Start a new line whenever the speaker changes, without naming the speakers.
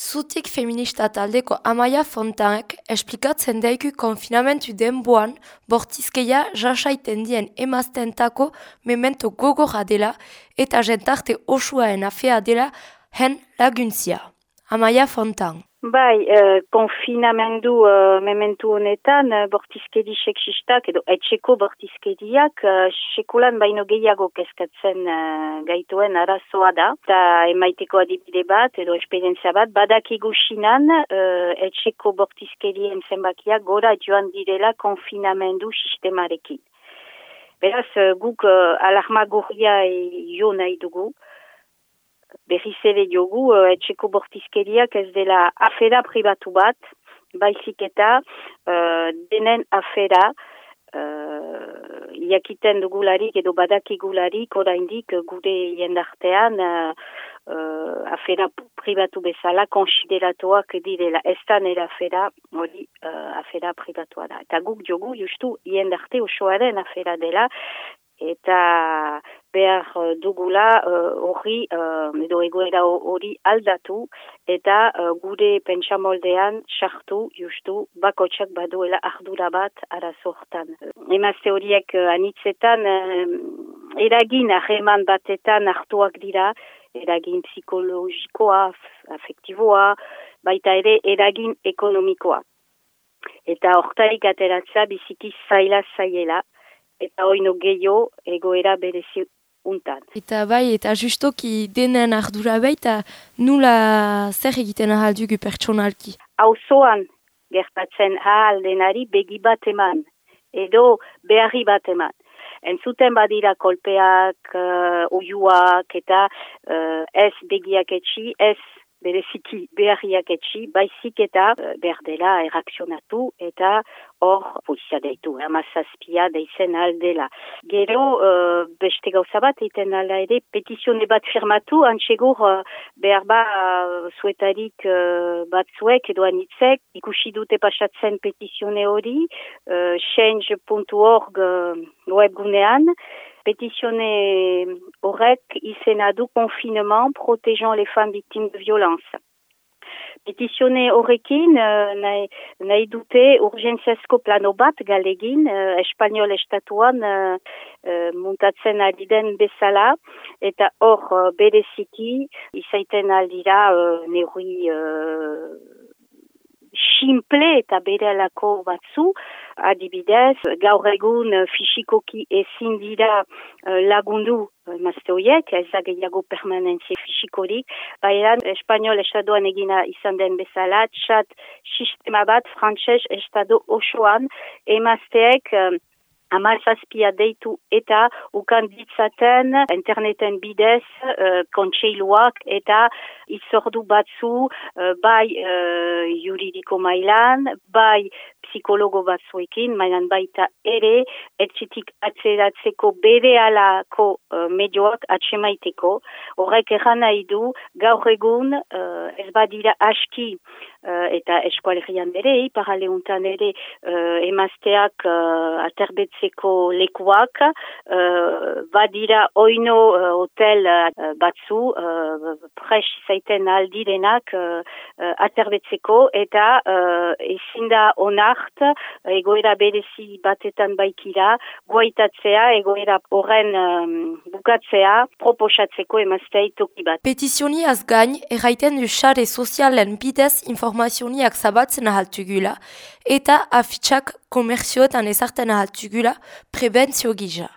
Zutik feminista taldeko Amaia Fontanek esplikatzen daiku konfinamentu denboan bortizkeia jasaiten dien emaztentako memento gogorra dela eta jentarte osuaen afea dela hen laguntzia. Amaia Fontan.
Bai, uh, konfinamendu uh, mementu honetan, uh, bortizkedi seksistak edo etxeko bortizkediak uh, sekulan baino gehiago keskatzen uh, gaituen arazoa da. Eta emaiteko adibide bat edo esperientzia bat, badakigu sinan uh, etxeko bortizkedien zenbakiak gora joan direla konfinamendu sistemarekin. Beraz, guk uh, alarma gorria jo nahi dugu, berriz ere jogu, uh, etxeko bortizkeriak ez dela afera pribatu bat, baizik eta uh, denen afera, uh, iakiten dugularik edo badakigularik oraindik gure jendartean uh, uh, afera pribatu bezala konsideratuak direla. Ez da nera afera, hori uh, afera pribatua da. Eta guk jogu justu jendarte osoaren afera dela, eta behar uh, dugula uh, hori uh, edo egoera hori aldatu eta gure pentsamoldean sartu justu bakotsak baduela ardura bat arazortan. Emazte horiek anitzetan eragin aheman batetan hartuak dira eragin psikologikoa, afektiboa, baita ere eragin ekonomikoa. Eta hortarik ateratza biziki zaila zaiela, eta oino gehiago egoera berezi untan.
Eta bai, eta justoki denen ardura baita, nula zer egiten ahal dugu pertsonalki?
Hau zoan gertatzen ahal denari begi bat eman, edo beharri bat eman. Entzuten badira kolpeak, uh, oiuak eta uh, ez begiak etxi, ez bereziki beharriak etxi, baizik eta uh, berdela erakzionatu eta hor polizia deitu, amazazpia deitzen aldela. Gero, uh, beste gauza bat, eiten ala ere, petizione bat firmatu, antxegur uh, behar ba uh, zuetarik uh, batzuek edo anitzek, ikusi dute pasatzen petizione hori, uh, change.org uh, webgunean, Horrek izena du confinement protégeant les femmes victimes de violence. Petizione horrekin nahi, nahi dute urgentziazko plano bat galegin uh, espanol estatuan uh, uh, muntatzen ari den bezala eta hor uh, bereziki izaiten aldira uh, neuri uh, simple eta bere alako batzu adibidez, gaur egun eh, fisikoki ezin dira uh, lagundu uh, mazte horiek, ez da gehiago permanentzia fisikorik, baina espanol estadoan egina izan den bezala, txat sistema bat frantses estado osoan emazteek Amalzazpia deitu eta ukan ditzaten interneten bidez uh, kontseiluak eta izordu batzu uh, bai uh, juridiko mailan, bai psikologo batzuekin, mainan baita ere, etxitik atzeratzeko bere alako uh, medioak atsemaiteko. Horrek erran nahi du, gaur egun uh, ez badira aski eta eskualerian ere, paraleuntan ere uh, emazteak uh, aterbetzeko lekuak, uh, badira oino hotel uh, batzu, pres zaiten aldirenak aterbetzeko eta uh, ezin da onar egoera berezi batetan baikira, guaitatzea, egoera horren um, bukatzea, proposatzeko emaztea itoki bat.
Petizioni azgain, erraiten du xare sozialen bidez informazioniak zabatzen ahaltugula, eta afitxak komerzioetan ezarten ahaltugula prebentzio gija.